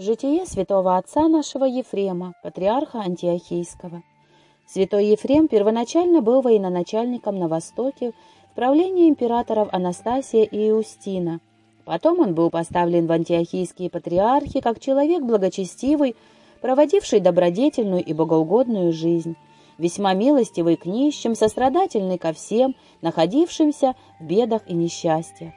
Житие святого отца нашего Ефрема, патриарха Антиохийского. Святой Ефрем первоначально был военачальником на Востоке в правлении императоров Анастасия и Иустина. Потом он был поставлен в антиохийские патриархи как человек благочестивый, проводивший добродетельную и богоугодную жизнь, весьма милостивый к нищим, сострадательный ко всем, находившимся в бедах и несчастьях.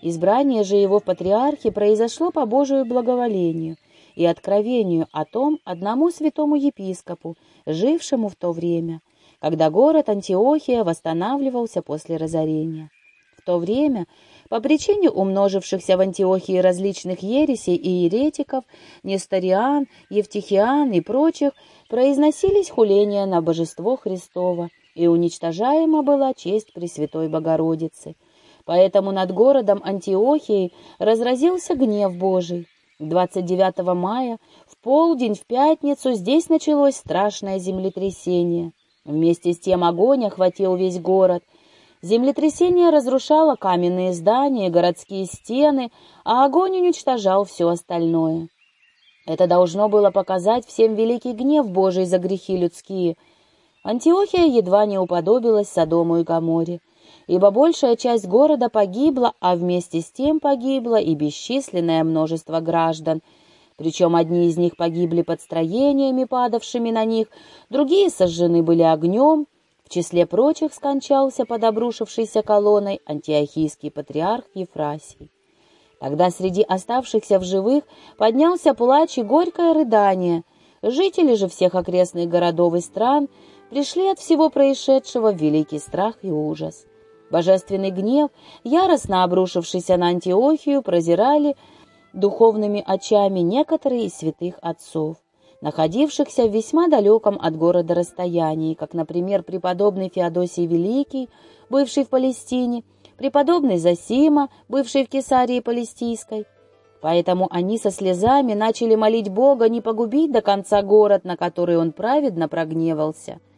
Избрание же его в патриархе произошло по Божию благоволению и откровению о том одному святому епископу, жившему в то время, когда город Антиохия восстанавливался после разорения. В то время, по причине умножившихся в Антиохии различных ересей и еретиков, Несториан, Евтихиан и прочих, произносились хуления на божество Христово, и уничтожаема была честь Пресвятой Богородицы – Поэтому над городом Антиохией разразился гнев Божий. 29 мая, в полдень, в пятницу, здесь началось страшное землетрясение. Вместе с тем огонь охватил весь город. Землетрясение разрушало каменные здания, городские стены, а огонь уничтожал все остальное. Это должно было показать всем великий гнев Божий за грехи людские. Антиохия едва не уподобилась Содому и Гоморе ибо большая часть города погибла, а вместе с тем погибло и бесчисленное множество граждан. Причем одни из них погибли под строениями, падавшими на них, другие сожжены были огнем. В числе прочих скончался под обрушившейся колонной антиохийский патриарх Ефрасий. Тогда среди оставшихся в живых поднялся плач и горькое рыдание. Жители же всех окрестных городов и стран пришли от всего происшедшего в великий страх и ужас. Божественный гнев, яростно обрушившийся на Антиохию, прозирали духовными очами некоторые из святых отцов, находившихся в весьма далеком от города расстоянии, как, например, преподобный Феодосий Великий, бывший в Палестине, преподобный Засима, бывший в Кесарии Палестийской. Поэтому они со слезами начали молить Бога не погубить до конца город, на который он праведно прогневался –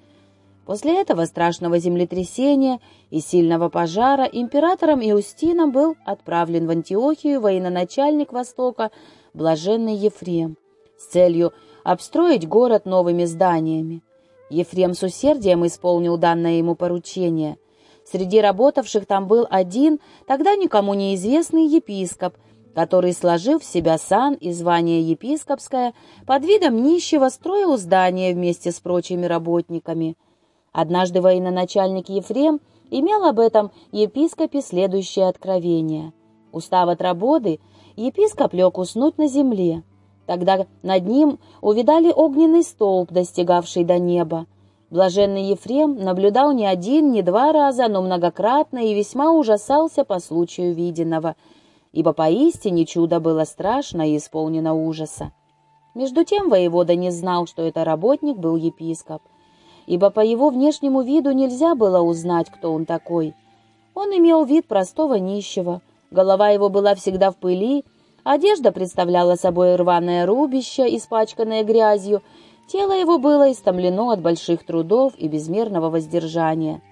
После этого страшного землетрясения и сильного пожара императором Иустином был отправлен в Антиохию военачальник Востока Блаженный Ефрем с целью обстроить город новыми зданиями. Ефрем с усердием исполнил данное ему поручение. Среди работавших там был один, тогда никому неизвестный епископ, который, сложив в себя сан и звание епископское, под видом нищего строил здание вместе с прочими работниками – Однажды военачальник Ефрем имел об этом епископе следующее откровение. Устав от работы, епископ лег уснуть на земле. Тогда над ним увидали огненный столб, достигавший до неба. Блаженный Ефрем наблюдал не один, не два раза, но многократно и весьма ужасался по случаю виденного, ибо поистине чудо было страшно и исполнено ужаса. Между тем воевода не знал, что это работник был епископ ибо по его внешнему виду нельзя было узнать, кто он такой. Он имел вид простого нищего, голова его была всегда в пыли, одежда представляла собой рваное рубище, испачканное грязью, тело его было истомлено от больших трудов и безмерного воздержания.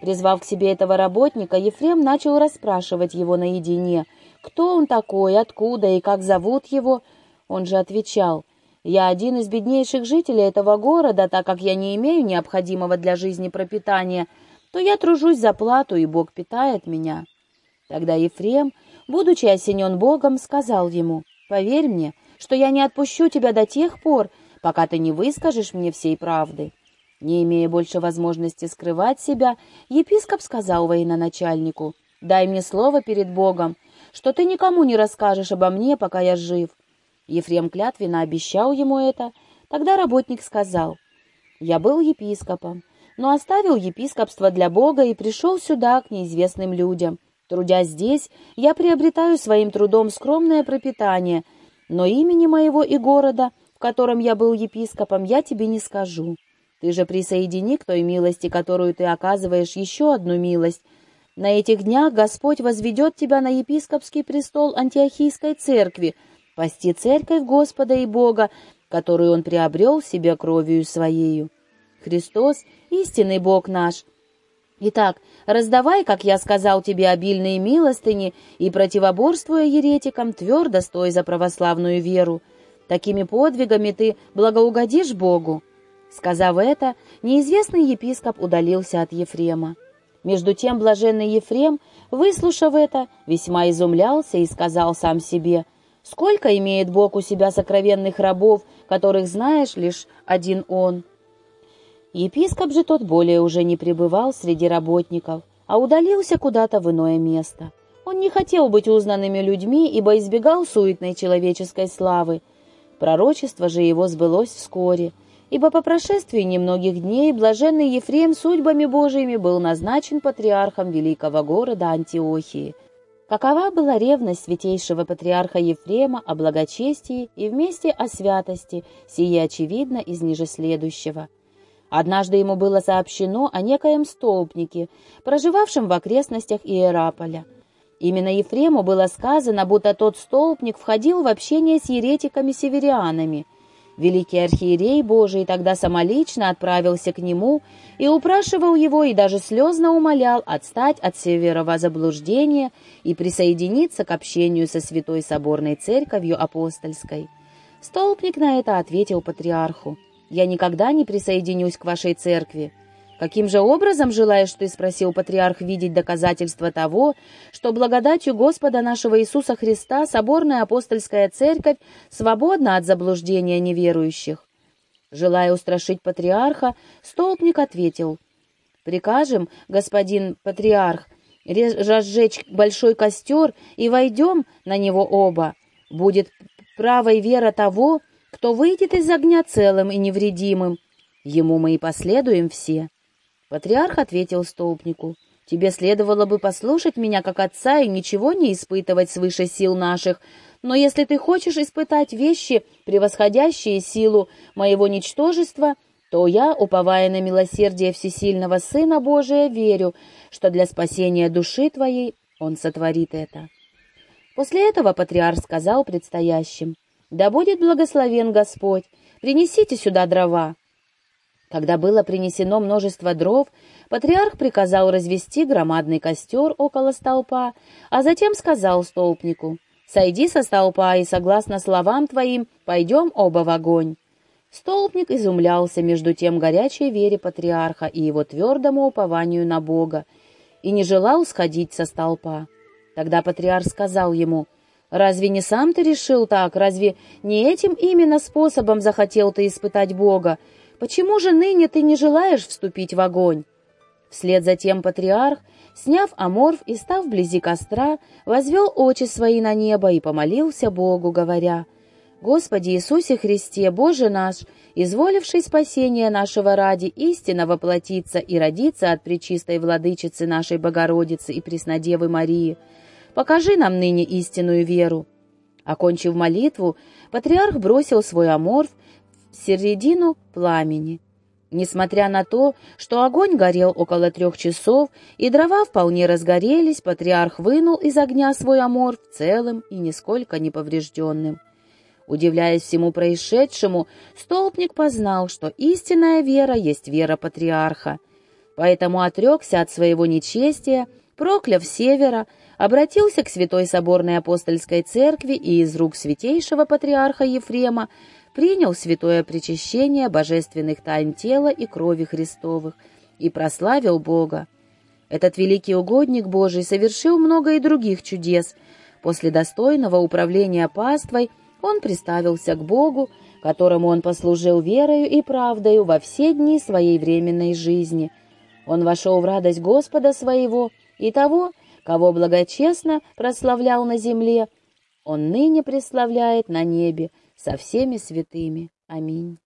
Призвав к себе этого работника, Ефрем начал расспрашивать его наедине, кто он такой, откуда и как зовут его. Он же отвечал — я один из беднейших жителей этого города, так как я не имею необходимого для жизни пропитания, то я тружусь за плату, и Бог питает меня». Тогда Ефрем, будучи осенен Богом, сказал ему, «Поверь мне, что я не отпущу тебя до тех пор, пока ты не выскажешь мне всей правды». Не имея больше возможности скрывать себя, епископ сказал военачальнику, «Дай мне слово перед Богом, что ты никому не расскажешь обо мне, пока я жив, Ефрем клятвенно обещал ему это. Тогда работник сказал, «Я был епископом, но оставил епископство для Бога и пришел сюда, к неизвестным людям. Трудясь здесь, я приобретаю своим трудом скромное пропитание, но имени моего и города, в котором я был епископом, я тебе не скажу. Ты же присоедини к той милости, которую ты оказываешь, еще одну милость. На этих днях Господь возведет тебя на епископский престол Антиохийской церкви, пасти церковь Господа и Бога, которую Он приобрел себе кровью Своею. Христос — истинный Бог наш. Итак, раздавай, как я сказал тебе, обильные милостыни, и, противоборствуя еретикам, твердо стой за православную веру. Такими подвигами ты благоугодишь Богу». Сказав это, неизвестный епископ удалился от Ефрема. Между тем блаженный Ефрем, выслушав это, весьма изумлялся и сказал сам себе, «Сколько имеет Бог у себя сокровенных рабов, которых знаешь лишь один он?» Епископ же тот более уже не пребывал среди работников, а удалился куда-то в иное место. Он не хотел быть узнанными людьми, ибо избегал суетной человеческой славы. Пророчество же его сбылось вскоре, ибо по прошествии немногих дней блаженный Ефрем судьбами Божиими был назначен патриархом великого города Антиохии. Какова была ревность святейшего патриарха Ефрема о благочестии и вместе о святости, сие очевидно из ниже следующего – Однажды ему было сообщено о некоем столпнике, проживавшем в окрестностях Иераполя. Именно Ефрему было сказано, будто тот столпник входил в общение с еретиками-северианами. Великий архиерей Божий тогда самолично отправился к нему и упрашивал его и даже слезно умолял отстать от северого заблуждения и присоединиться к общению со Святой Соборной Церковью Апостольской. Столпник на это ответил патриарху. Я никогда не присоединюсь к вашей церкви. Каким же образом желаешь ты, спросил патриарх, видеть доказательства того, что благодатью Господа нашего Иисуса Христа соборная апостольская церковь свободна от заблуждения неверующих? Желая устрашить патриарха, столпник ответил, «Прикажем, господин патриарх, разжечь большой костер и войдем на него оба. Будет правой вера того, кто выйдет из огня целым и невредимым, ему мы и последуем все». Патриарх ответил столпнику, «Тебе следовало бы послушать меня как отца и ничего не испытывать свыше сил наших, но если ты хочешь испытать вещи, превосходящие силу моего ничтожества, то я, уповая на милосердие всесильного Сына Божия, верю, что для спасения души твоей Он сотворит это». После этого патриарх сказал предстоящим, да будет благословен Господь! Принесите сюда дрова!» Когда было принесено множество дров, патриарх приказал развести громадный костер около столпа, а затем сказал столпнику, «Сойди со столпа, и, согласно словам твоим, пойдем оба в огонь». Столпник изумлялся между тем горячей вере патриарха и его твердому упованию на Бога, и не желал сходить со столпа. Тогда патриарх сказал ему, Разве не сам ты решил так? Разве не этим именно способом захотел ты испытать Бога? Почему же ныне ты не желаешь вступить в огонь?» Вслед за тем патриарх, сняв аморф и став вблизи костра, возвел очи свои на небо и помолился Богу, говоря, «Господи Иисусе Христе, Боже наш, изволивший спасение нашего ради, истинно воплотиться и родиться от Пречистой Владычицы нашей Богородицы и Преснодевы Марии, покажи нам ныне истинную веру». Окончив молитву, патриарх бросил свой аморф середину пламени. Несмотря на то, что огонь горел около трех часов и дрова вполне разгорелись, патриарх вынул из огня свой аморф целым и нисколько не поврежденным. Удивляясь всему происшедшему, столпник познал, что истинная вера есть вера патриарха. Поэтому отрекся от своего нечестия, прокляв севера, обратился к Святой Соборной Апостольской Церкви и из рук святейшего патриарха Ефрема принял святое причащение божественных тайн тела и крови Христовых и прославил Бога. Этот великий угодник Божий совершил много и других чудес. После достойного управления паствой он приставился к Богу, которому он послужил верою и правдою во все дни своей временной жизни. Он вошел в радость Господа своего и того, Кого благочестно прославлял на земле, он ныне преславляет на небе со всеми святыми. Аминь.